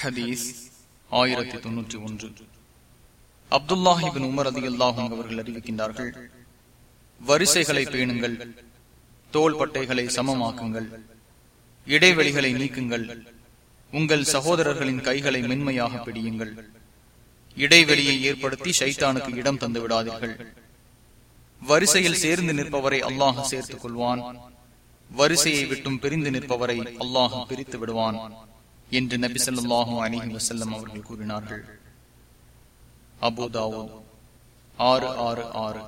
ஹதீஸ் ஆயிரத்தி தொன்னூற்றி ஒன்று. அப்துல்லாஹிபின் உமர் அதி அல்லாஹும் அவர்கள் அறிவிக்கின்றார்கள் வரிசைகளை பேணுங்கள் தோள்பட்டைகளை சமமாக்குங்கள் இடைவெளிகளை நீக்குங்கள் உங்கள் சகோதரர்களின் கைகளை மென்மையாக பிடியுங்கள் இடைவெளியை ஏற்படுத்தி சைத்தானுக்கு இடம் தந்து விடாதீர்கள். வரிசையில் சேர்ந்து நிற்பவரை அல்லாஹ் சேர்த்துக் கொள்வான் வரிசையை விட்டும் பிரிந்து நிற்பவரை அல்லாஹ் பிரித்து விடுவான். என்று நபி சொல்லாஹு அலிஹி வசல்லம் அவர்கள் கூறினார்கள். அபுதாவோ ஆறு ஆறு ஆறு.